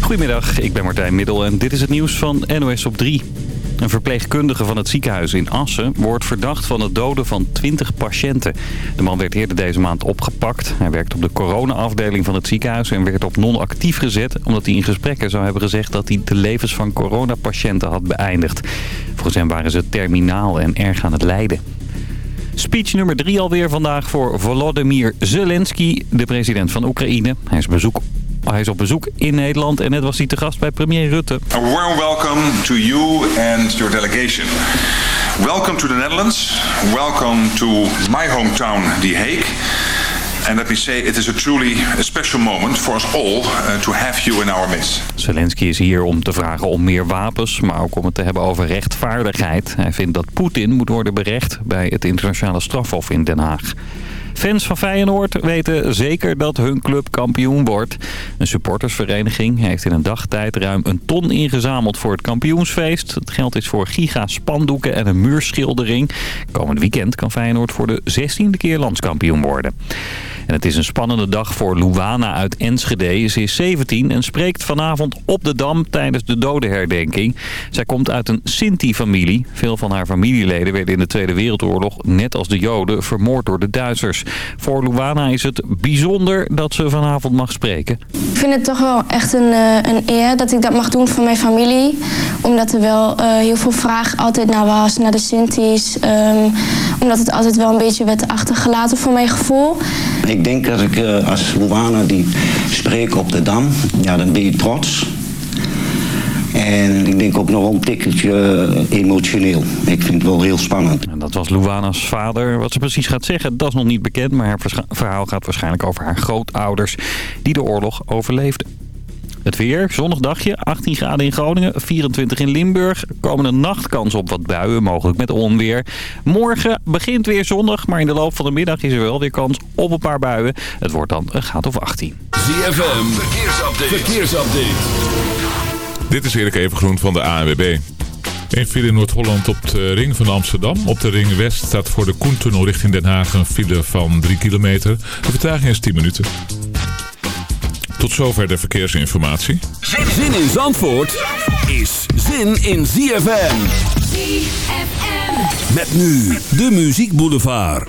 Goedemiddag, ik ben Martijn Middel en dit is het nieuws van NOS op 3. Een verpleegkundige van het ziekenhuis in Assen wordt verdacht van het doden van 20 patiënten. De man werd eerder deze maand opgepakt. Hij werkt op de corona-afdeling van het ziekenhuis en werd op non-actief gezet... omdat hij in gesprekken zou hebben gezegd dat hij de levens van coronapatiënten had beëindigd. Volgens hem waren ze terminaal en erg aan het lijden. Speech nummer drie alweer vandaag voor Volodymyr Zelensky, de president van Oekraïne. Hij is, bezoek, hij is op bezoek in Nederland en net was hij te gast bij premier Rutte. A warm welcome to you and your delegation. Welcome to the Netherlands. Welcome to my hometown, The Hague. And let me say, it is a truly a special moment for us all uh, to have you in our midst. Zelensky is hier om te vragen om meer wapens, maar ook om het te hebben over rechtvaardigheid. Hij vindt dat Poetin moet worden berecht bij het internationale strafhof in Den Haag. Fans van Feyenoord weten zeker dat hun club kampioen wordt. Een supportersvereniging heeft in een dagtijd ruim een ton ingezameld voor het kampioensfeest. Het geld is voor giga spandoeken en een muurschildering. Komend weekend kan Feyenoord voor de 16e keer landskampioen worden. En het is een spannende dag voor Luana uit Enschede. Ze is 17 en spreekt vanavond op de Dam tijdens de dodenherdenking. Zij komt uit een Sinti-familie. Veel van haar familieleden werden in de Tweede Wereldoorlog, net als de Joden, vermoord door de Duitsers. Voor Luana is het bijzonder dat ze vanavond mag spreken. Ik vind het toch wel echt een, uh, een eer dat ik dat mag doen voor mijn familie. Omdat er wel uh, heel veel vraag altijd naar was, naar de Sinti's. Um, omdat het altijd wel een beetje werd achtergelaten voor mijn gevoel. Ik denk dat ik uh, als Luana die spreek op de Dam, ja, dan ben je trots. En ik denk ook nog een tikkeltje emotioneel. Ik vind het wel heel spannend. En dat was Luana's vader. Wat ze precies gaat zeggen, dat is nog niet bekend. Maar haar verhaal gaat waarschijnlijk over haar grootouders die de oorlog overleefden. Het weer, zonnig dagje, 18 graden in Groningen, 24 in Limburg. Komende nacht kans op wat buien, mogelijk met onweer. Morgen begint weer zonnig, maar in de loop van de middag is er wel weer kans op een paar buien. Het wordt dan een graad of 18. ZFM, verkeersupdate. verkeersupdate. Dit is Erik Evengroen van de ANWB. Een file in Noord-Holland op de ring van Amsterdam. Op de ring West staat voor de Koentunnel richting Den Haag een file van 3 kilometer. De vertraging is 10 minuten. Tot zover de verkeersinformatie. Zin in Zandvoort is zin in ZFM. ZFM. Met nu de Muziek Boulevard.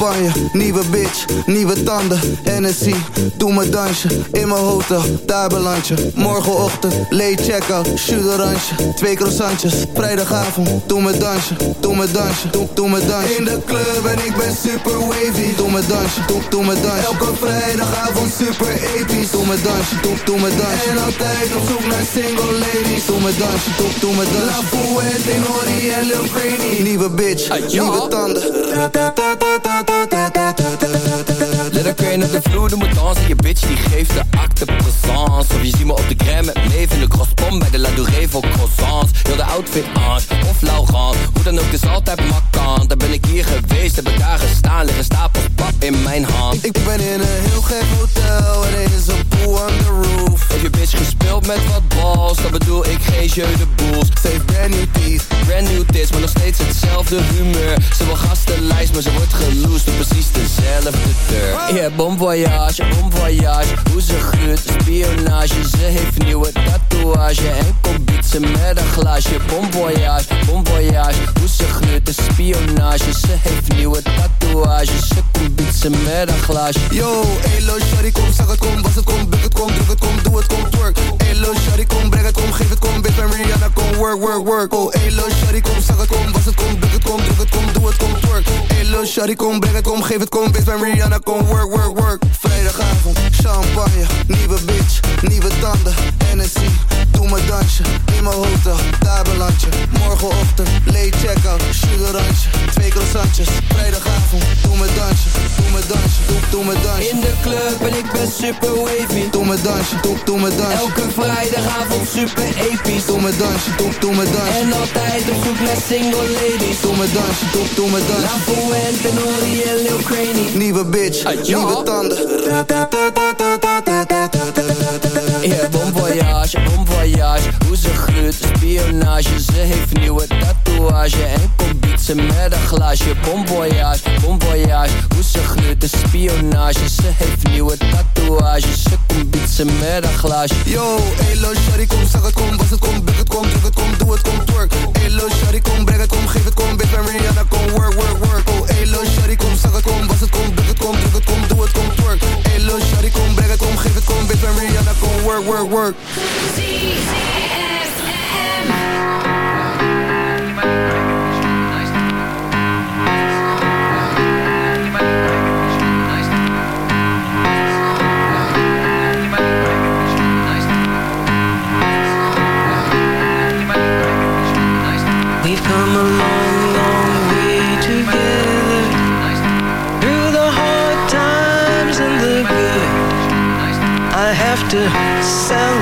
champagne, nieuwe bitch, nieuwe tanden, NSC, doe me dansje, in mijn hotel, daar belandje. Morgenochtend, late check-out, sugarantje, twee croissantjes. Vrijdagavond, doe me dansje, doe me dansje, doe, doe me dansje. In de club en ik ben super wavy, doe me dansje, doe, doe me dansje. Elke vrijdagavond super episch, doe me dansje, doe, doe me dansje. En altijd op zoek naar single ladies, doe me dansje, doe, doe me dansje. La Fuente, Nori en Lil nieuwe bitch, nieuwe tanden da da da da da Let her crane op de vloer, doe me dansen. Je bitch die geeft de acte présence. Of je ziet me op de crème met neef in de crosspom Bij de La Douree voor croissants. Heel de outfit Ange of Laurent. Hoe dan ook is altijd makkant Daar ben ik hier geweest, heb ik daar gestaan. Liggen stapels pap in mijn hand. Ik ben in een heel gek hotel. En er is een pool on the roof. Heb je bitch gespeeld met wat balls? Dan bedoel ik geen jeu de boels heeft brand new teeth. Brand new tits, maar nog steeds hetzelfde humeur. Ze wil gastenlijst, maar ze wordt geloosd Op precies dezelfde deur Yeah, bon voyage, bon voyage Hoe ze gruurt, spionage Ze heeft nieuwe tatoeage En komt bietsen met een glaasje Bon voyage, bon voyage Hoe ze gruurt, spionage Ze heeft nieuwe tatoeage Ze komt bietsen met een glaasje Yo, elo, shawty, kom, zeg het, kom, was het, kom, buk het, kom, druk het, kom, doe het, kom, twerk Elo, shawty, kom, breng het, kom, geef het, kom, bitch, ben Rihanna, kom, work, work, work Oh, elo, shawty, kom, zeg het, kom, was het, kom, buk het, kom, druk het, kom, doe het, kom, twerk Elo, shawty, kom, breng het, kom, geef het, kom, bitch, ben Rihanna, kom, work, work, work. Vrijdagavond, champagne, nieuwe bitch, nieuwe tanden, NSC Doe me dansje, in mijn hotel, daar beland je Morgenochtend, late check-out, sugarantje, twee croissantjes Vrijdagavond, doe me dansje, doe me dansje, doe, doe me dansje. In de club en ik ben super wavy. Doe me dansje, doe, doe me dansje. Elke vrijdagavond super episch. Doe me dansje, doe, doe me dansje. En altijd op zoek naar single ladies. Doe me dansje, doe, doe me dansje. La Fuente, Nori en Lil Craney Nieuwe bitch, nieuwe tanden. Yeah, bon voyage, bon voyage Hoe ze gruurt, spionage Ze heeft nieuwe tatoeage En komt bietsen met een glaasje Bon voyage, bon Hoe ze gruurt, de spionage Ze heeft nieuwe tatoeage Ze komt bietsen met een glaasje Yo, elo, shawty, kom, zeg het, kom, was het, kom, buk het, kom, druk het, kom, doe het, kom, twerk Elo, shawty, kom, breng het, kom, geef het, kom, bitch, ben Rihanna, kom, work, work, work Oh, elo, shawty, kom, zeg het, kom, was het, kom, buk het, kom, druk het, kom, doe het, kom, twerk Elo, shawty, kom, breng het, kom, geef het, kom, bitch, ben Rihanna, kom, work, work, work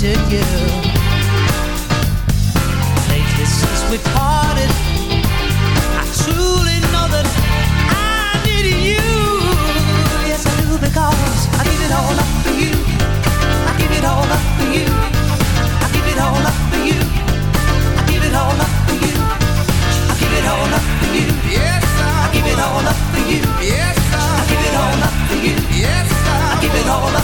to you. Lately since we parted, I truly know that I need you. Yes, I do because I give it all up for you. I give it all up for you. I give it all up for you. I give it all up for you. I give it all up for you. Yes, I give it all up for you. Yes, I give it all up for you. Yes, I give it all up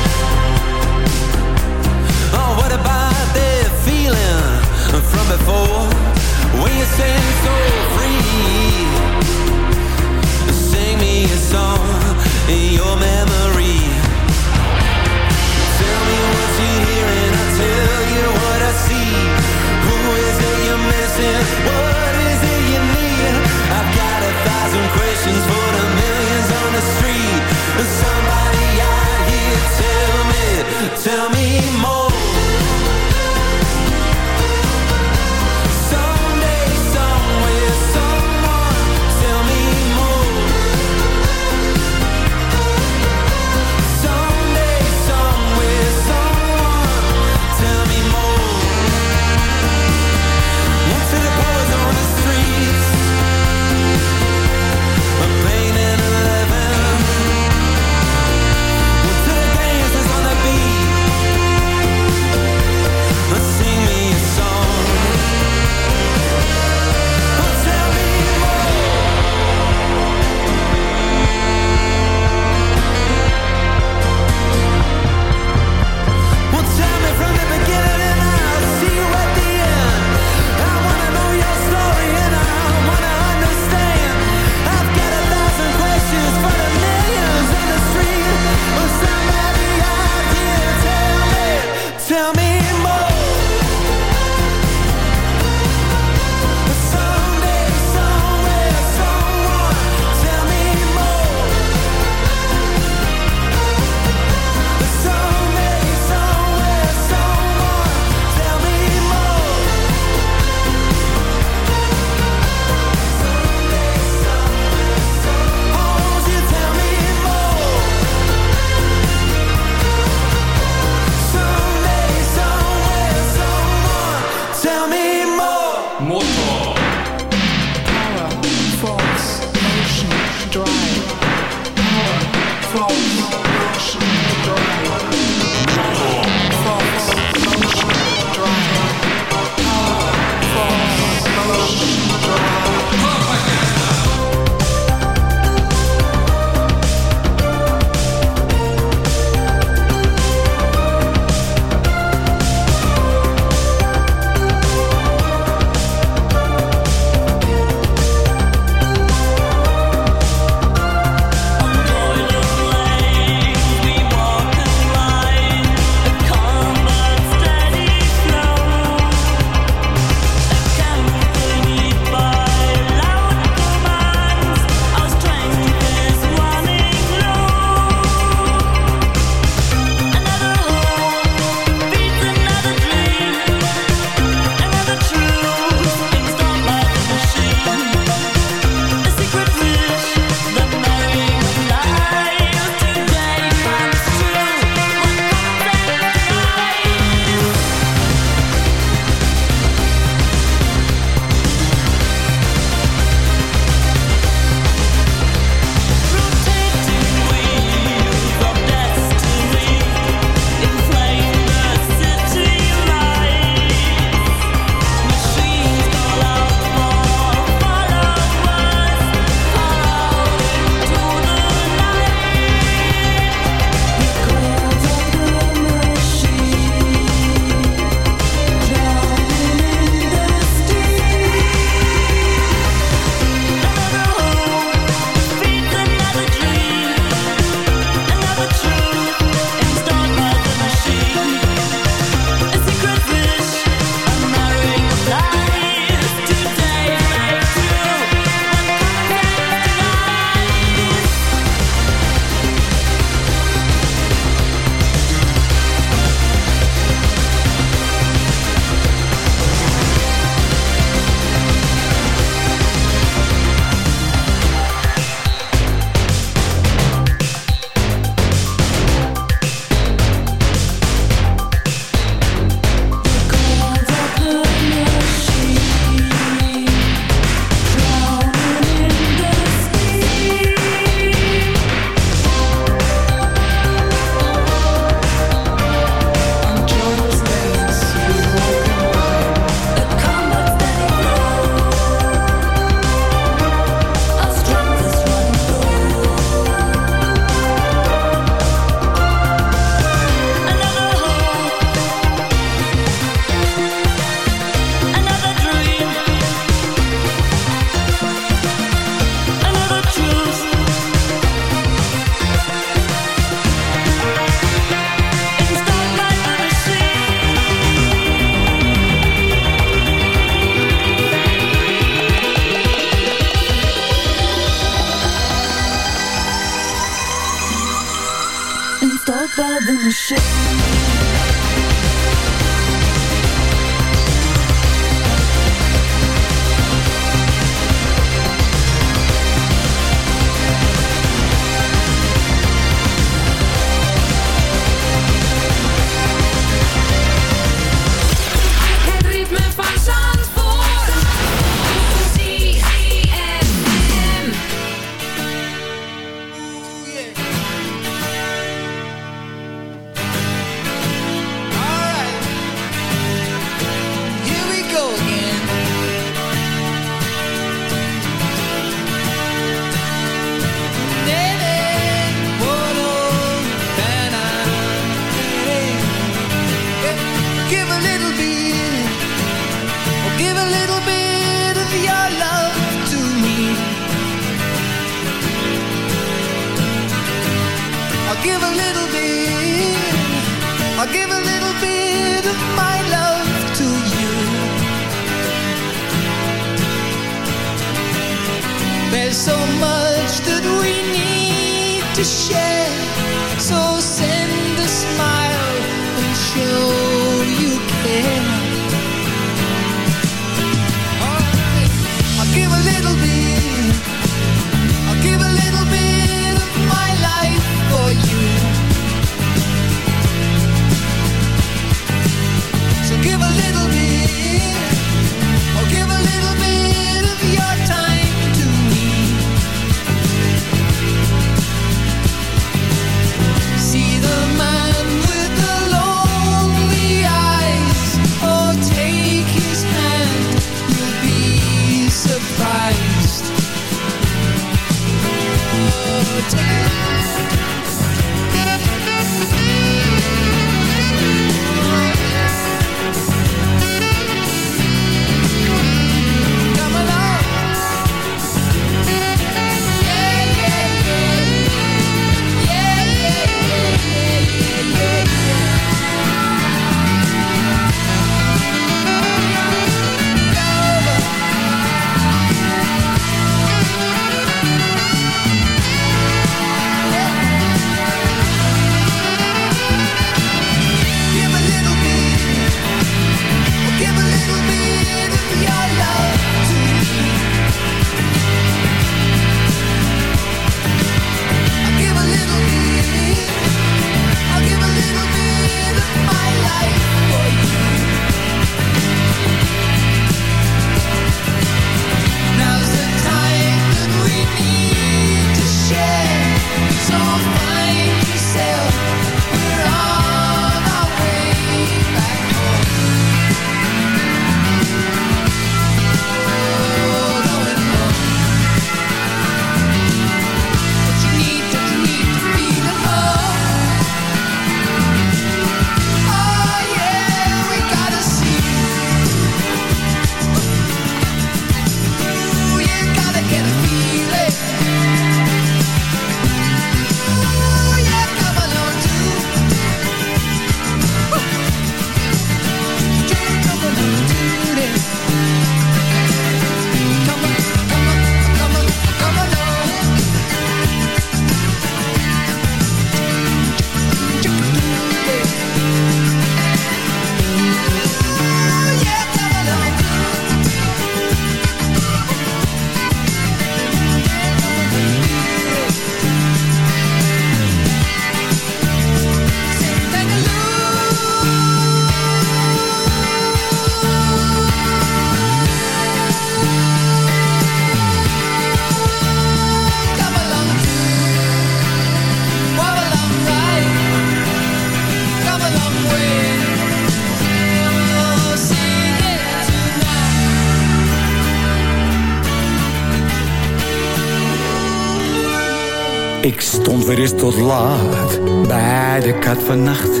want is tot laat. Bij de kat vannacht,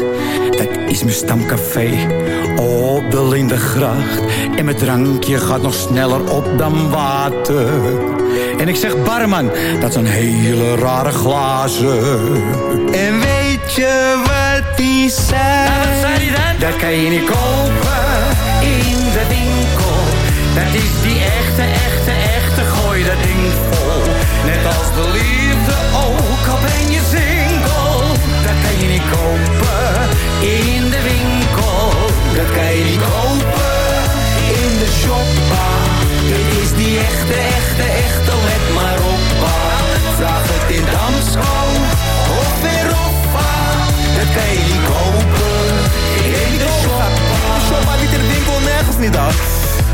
dat is mijn stamcafé. Op de Lindegracht. En mijn drankje gaat nog sneller op dan water. En ik zeg barman, dat zijn hele rare glazen. En weet je wat die zei? Dat kan je niet kopen in de winkel. Dat is die echte, echte, echte gooi dat ding vol. Net als de liefde ook, al ben je single. Dat kan je niet kopen in de winkel. Dat kan je niet kopen in de shoppa. Dit is die echte, echte, echte, let maar op. Pa. Vraag het in Damsko of opa. Dat kan je niet kopen in de shoppa. De shoppa niet in de winkel, nergens niet af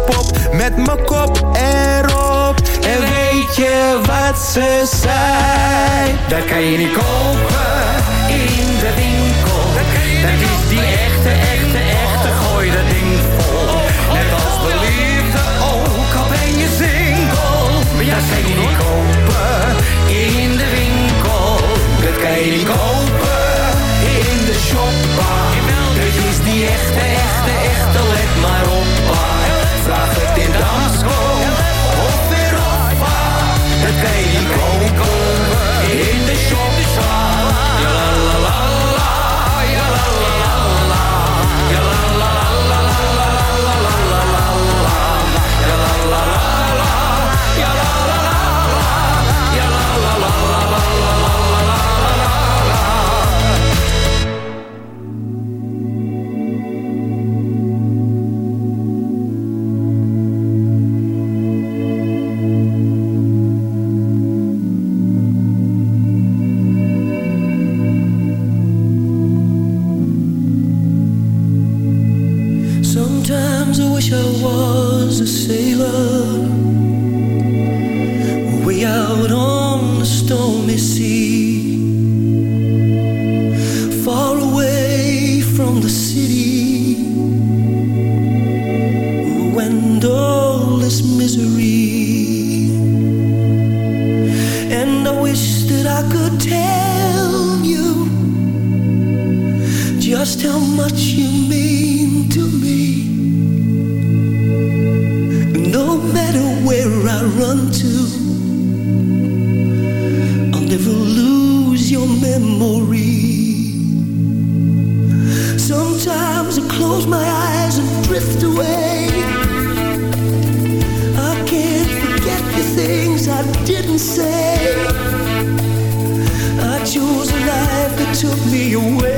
pop met mijn kop erop. En weet je wat ze zei? Dat kan je niet kopen in de winkel. Dat, je dat is die I was a sailor. didn't say. I chose a life that took me away.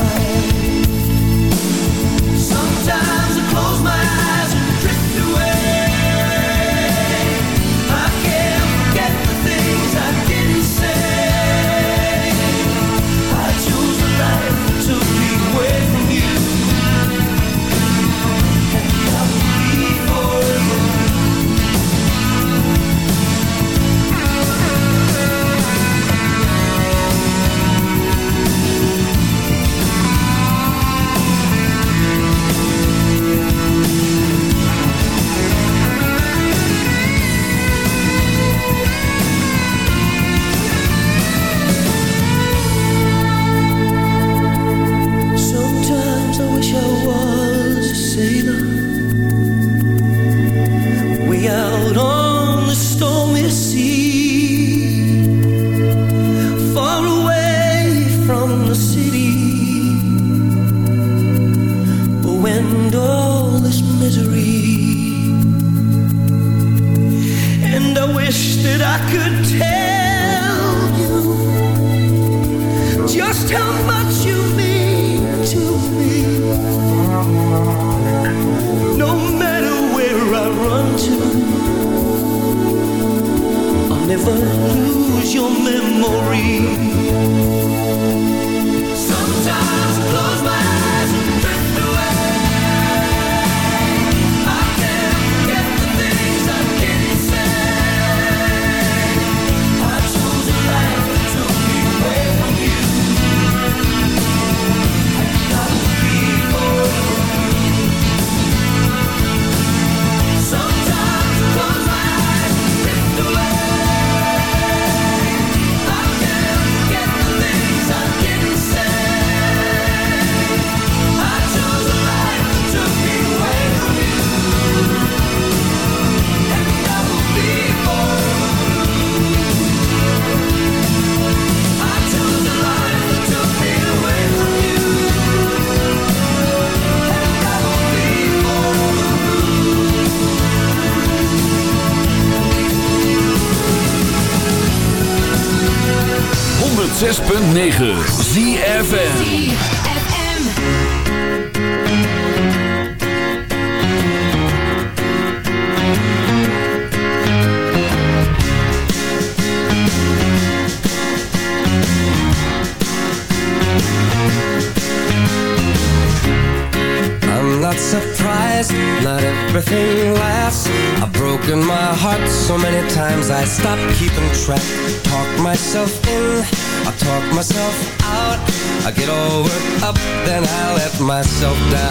106.9 ZFN myself down.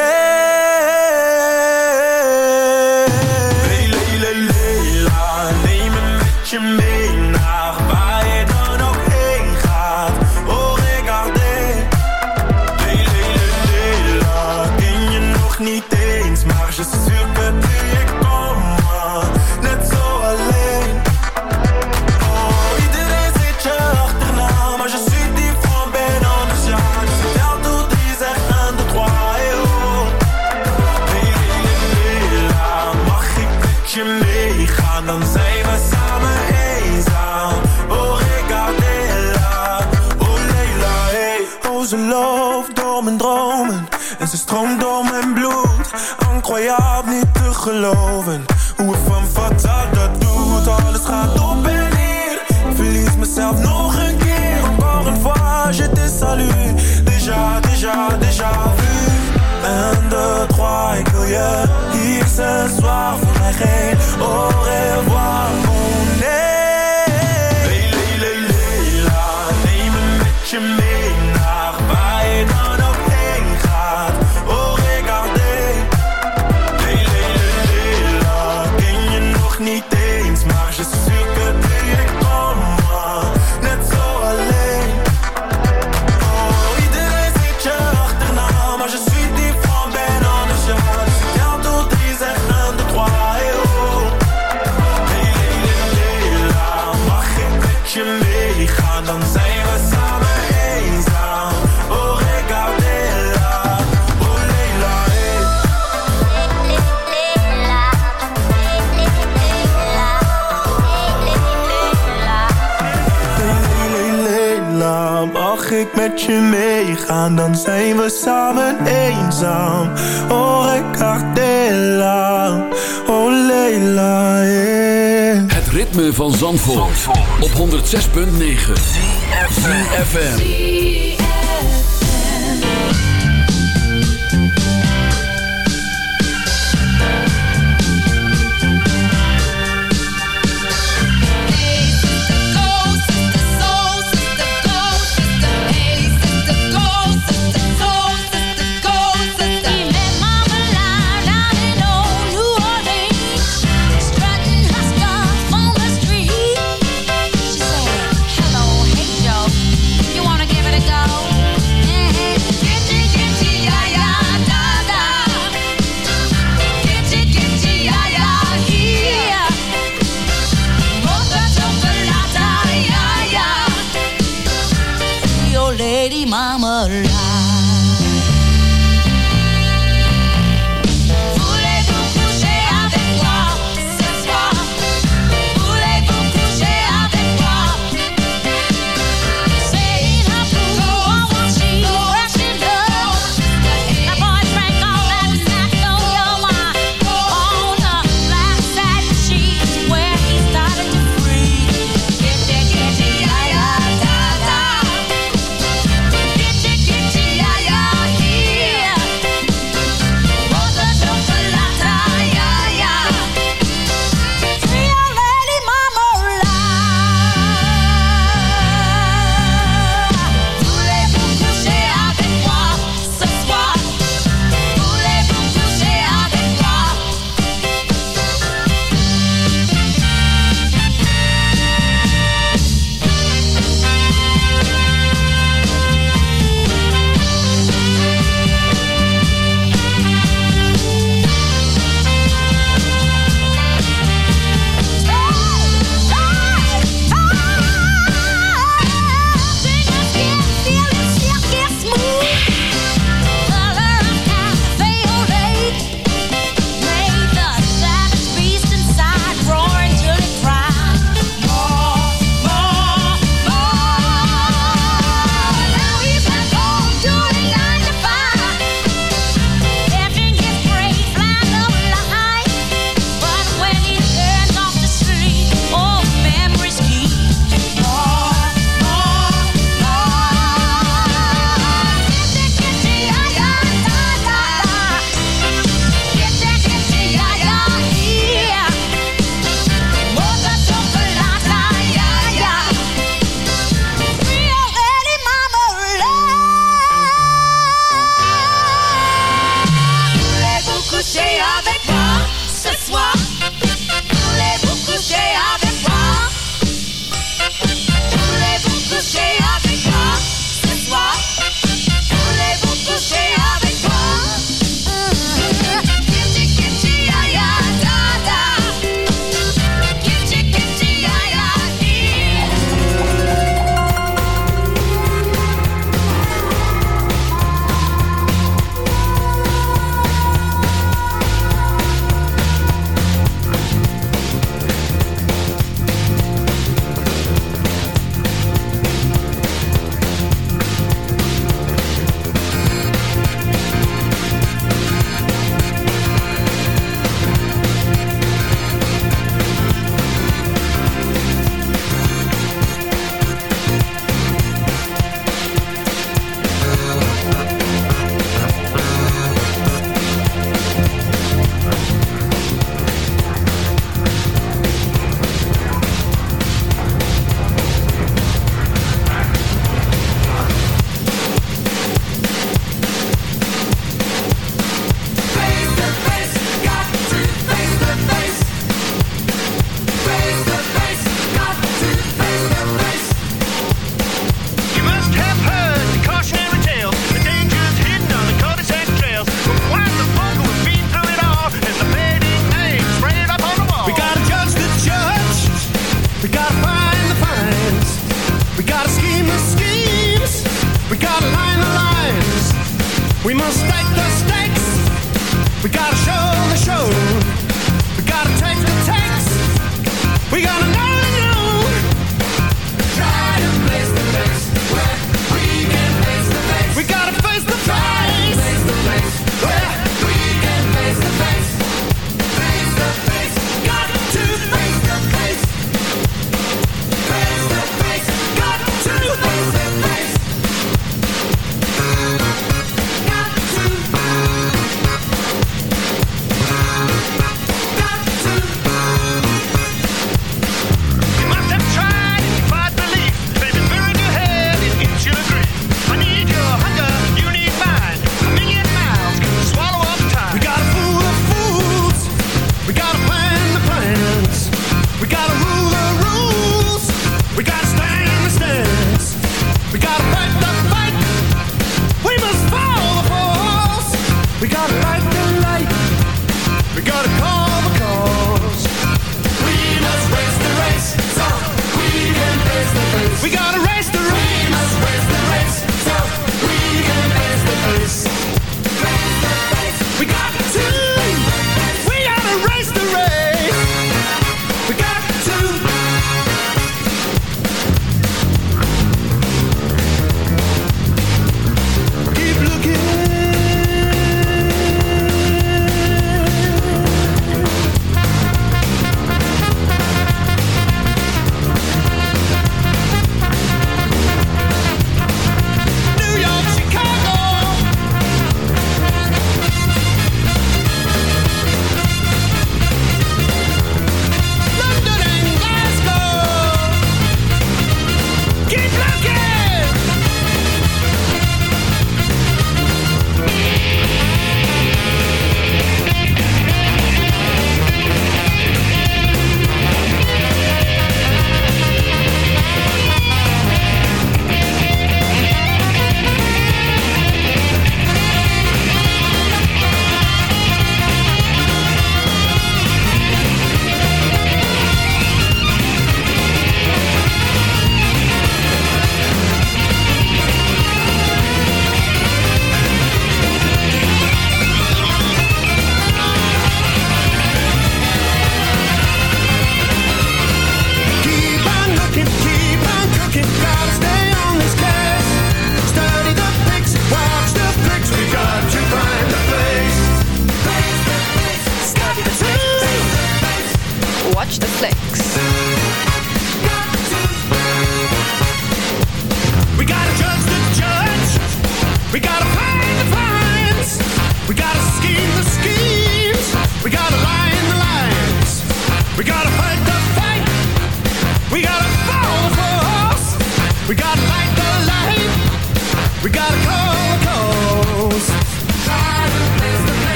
vergeet met je meegaan, dan zijn we samen eenzaam. Oh, ik cartella, oh Leila. Yeah. Het ritme van Zandvoort, op 106.9. FM.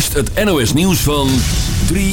Eerst het NOS nieuws van 3